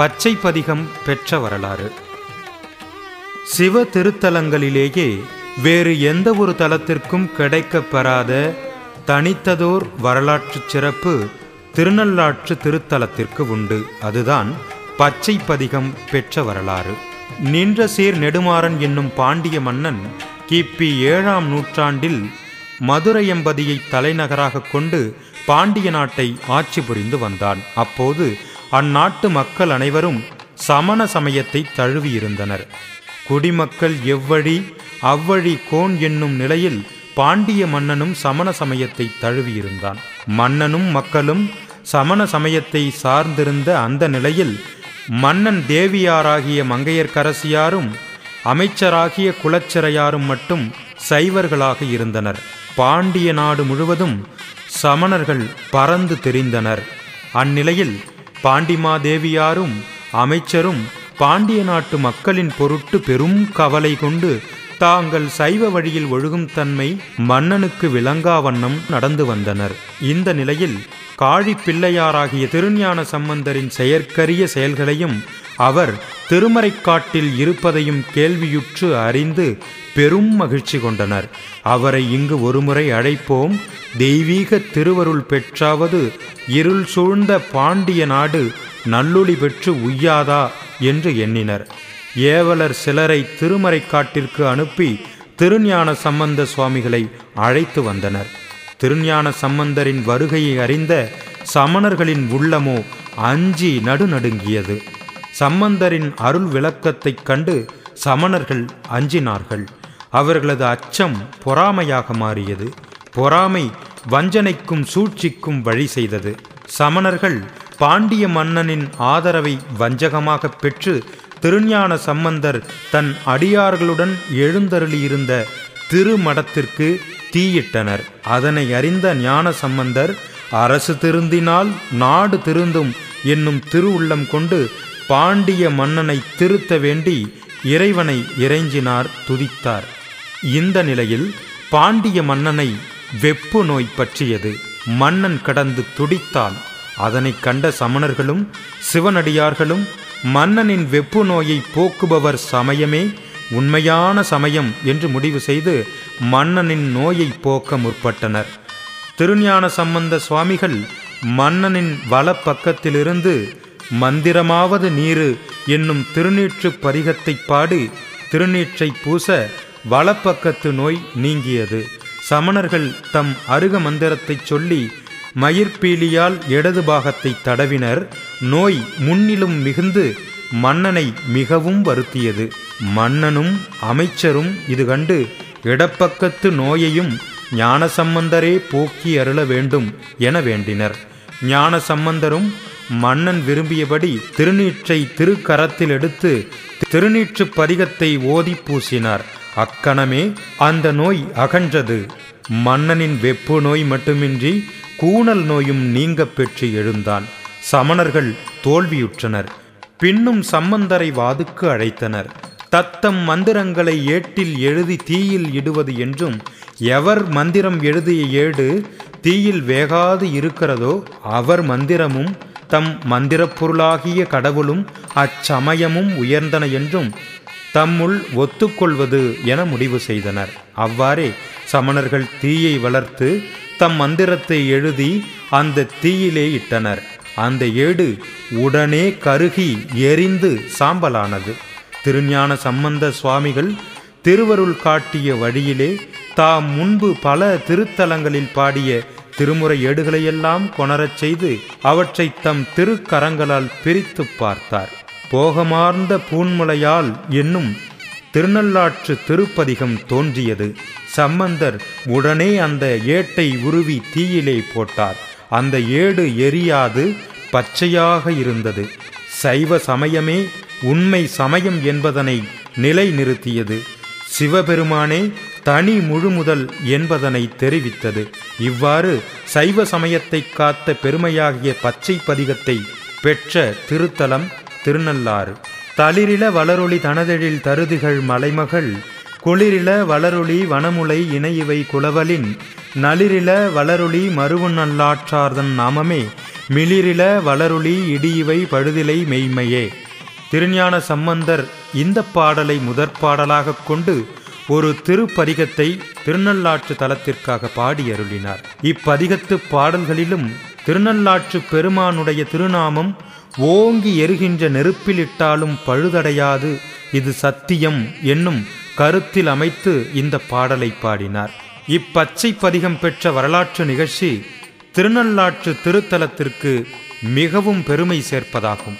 பச்சை பதிகம் பெற்ற வரலாறு. சிவ திருத்தலங்களிலேயே வேறு எந்த ஒரு தலத்திற்கும் கிடைக்கப் பெறாத தனித்ததோர் வரலாற்று சிறப்பு திருநள்ளாற்று திருத்தலத்திற்கு உண்டு. அதுதான் பச்சை பதிகம் பெற்ற வரலாறு. நின்ற சீர் நெடுமாறன் என்னும் பாண்டிய மன்னன் கிபி ஏழாம் நூற்றாண்டில் மதுரை எம்பதியை தலைநகராக கொண்டு பாண்டிய நாட்டை ஆட்சி புரிந்து வந்தான். அப்போது அந்நாட்டு மக்கள் அனைவரும் சமண சமயத்தை தழுவியிருந்தனர். குடிமக்கள் எவ்வழி அவ்வழி கோன் என்னும் நிலையில் பாண்டிய மன்னனும் சமண சமயத்தை தழுவியிருந்தான். மன்னனும் மக்களும் சமண சமயத்தை சார்ந்திருந்த அந்த நிலையில் மன்னன் தேவியாராகிய மங்கையர்க்கரசியாரும் அமைச்சராகிய குலச்சிறையாரும் மட்டும் சைவர்களாக இருந்தனர். பாண்டிய நாடு முழுவதும் சமணர்கள் பறந்து தெரிந்தனர். அந்நிலையில் பாண்டிமாதேவியாரும் அமைச்சரும் பாண்டிய நாட்டு மக்களின் பொருட்டு பெரும் கவலை கொண்டு தாங்கள் சைவ வழியில் ஒழுகும் தன்மை மன்னனுக்கு விளங்கா வண்ணம் நடந்து வந்தனர். இந்த நிலையில் காழி பிள்ளையாராகிய திருஞான சம்பந்தரின் செயற்கரிய செயல்களையும் அவர் திருமறைக்காட்டில் இருப்பதையும் கேள்வியுற்று அறிந்து பெரும் மகிழ்ச்சி கொண்டனர். அவரை இங்கு ஒருமுறை அழைப்போம். தெய்வீக திருவருள் பெற்றாவது இருள் சூழ்ந்த பாண்டிய நாடு நல்லொளி பெற்று உய்யாதா என்று எண்ணினர். ஏவலர் சிலரை திருமறைக்காட்டிற்கு அனுப்பி திருஞான சம்பந்த சுவாமிகளை அழைத்து வந்தனர். திருஞான சம்பந்தரின் வருகையை அறிந்த சமணர்களின் உள்ளமோ அஞ்சி நடுநடுங்கியது. சம்பந்தரின் அருள் விளக்கத்தைக் கண்டு சமணர்கள் அஞ்சினார்கள். அவர்களது அச்சம் பொறாமையாக மாறியது. பொறாமை வஞ்சனைக்கும் சூழ்ச்சிக்கும் வழி செய்தது. சமணர்கள் பாண்டிய மன்னனின் ஆதரவை வஞ்சகமாக பெற்று திருஞான சம்பந்தர் தன் அடியார்களுடன் எழுந்தருளியிருந்த திருமடத்திற்கு தீயிட்டனர். அதனை அறிந்த ஞான சம்பந்தர் அரசு திருந்தினால் நாடு திருந்தும் என்னும் திருவுள்ளம் கொண்டு பாண்டிய மன்னனை திருத்த வேண்டி இறைவனை இறைஞ்சினார் துதித்தார். இந்த நிலையில் பாண்டிய மன்னனை வெப்பு நோய் பற்றியது. மன்னன் கடந்து துடித்தான். அதனைக் கண்ட சமணர்களும் சிவனடியார்களும் மன்னனின் வெப்பு நோயை போக்குபவர் சமயமே உண்மையான சமயம் என்று முடிவு செய்து மன்னனின் நோயை போக்க முற்பட்டனர். திருஞான சம்பந்த சுவாமிகள் மன்னனின் வலப்பக்கத்திலிருந்து மந்திரமாவது நீரு என்னும் திருநீற்று பரிகத்தை பாடி திருநீற்றை பூச வலப்பக்கத்து நோய் நீங்கியது. சமணர்கள் தம் அருக மந்திரத்தைச் சொல்லி மயிர்பீலியால் இடது பாகத்தை தடவினர். நோய் முன்னிலும் மிகுந்து மன்னனை மிகவும் வருத்தியது. மன்னனும் அமைச்சரும் இது கண்டு இடப்பக்கத்து நோயையும் ஞானசம்பந்தரே போக்கி அருள வேண்டும் என வேண்டினர். ஞானசம்பந்தரும் மன்னன் விரும்பியபடி திருநீற்றை திருக்கரத்தில் எடுத்து திருநீற்று பதிகத்தை ஓதி பூசினார். அக்கணமே அந்த நோய் அகன்றது. மன்னனின் வெப்பு நோய் மட்டுமின்றி கூணல் நோயும் நீங்க பெற்று எழுந்தான். சமணர்கள் தோல்வியுற்றனர். பின்னும் சம்பந்தரை வாதுக்கு அழைத்தனர். தத்தம் மந்திரங்களை ஏட்டில் எழுதி தீயில் இடுவது என்றும் எவர் மந்திரம் எழுதிய ஏடு தீயில் வேகாது இருக்கிறதோ அவர் மந்திரமும் தம் மந்திரப் பொருளாகிய கடவுளும் அச்சமயமும் உயர்ந்தன என்றும் தம்முள் ஒத்துக்கொள்வது என முடிவு செய்தனர். அவ்வாறே சமணர்கள் தீயை வளர்த்து தம் மந்திரத்தை எழுதி அந்த தீயிலே இட்டனர். அந்த ஏடு உடனே கருகி எரிந்து சாம்பலானது. திருஞான சம்பந்த சுவாமிகள் திருவருள் காட்டிய வழியிலே தாம் முன்பு பல திருத்தலங்களில் பாடிய திருமுறை ஏடுகளையெல்லாம் கொணரச் செய்து அவற்றை தம் திருக்கரங்களால் பிரித்து பார்த்தார். போகமார்ந்த பூன்முலையால் என்னும் திருநள்ளாற்று திருப்பதிகம் தோன்றியது. சம்பந்தர் உடனே அந்த ஏட்டை உருவி தீயிலே போட்டார். அந்த ஏடு எரியாது பச்சையாக இருந்தது. சைவ சமயமே உண்மை சமயம் என்பதனை நிலை நிறுத்தியது சிவபெருமானே தனி முழுமுதல் என்பதனை தெரிவித்தது. இவ்வாறு சைவ சமயத்தை காத்த பெருமையாகிய பச்சை பதிகத்தை பெற்ற திருத்தலம் திருநள்ளாறு. தளிரில வளரொளி தனதெழில் தருதிகள் மலைமகள் குளிரில வளரொளி வனமுலை இணையிவை குலவலின் நளிரில வளரொளி மருவு நல்லாற்றார்தன் நாமமே மிளிரில வளருளி இடியிவை பழுதிலை மெய்மையே. திருஞான சம்பந்தர் இந்த பாடலை முதற் பாடலாகக் கொண்டு ஒரு திருப்பதிகத்தை திருநள்ளாற்று தலத்திற்காக பாடி அருளினார். இப்பதிகத்து பாடல்களிலும் திருநள்ளாற்று பெருமானுடைய திருநாமம் ஓங்கி எருகின்ற நெருப்பிலிட்டாலும் பழுதடையாது. இது சத்தியம் என்னும் கருத்தில் அமைத்து இந்த பாடலை பாடினார். இப்பச்சை பதிகம் பெற்ற வரலாற்று நிகழ்ச்சி திருநள்ளாற்று திருத்தலத்திற்கு மிகவும் பெருமை சேர்ப்பதாகும்.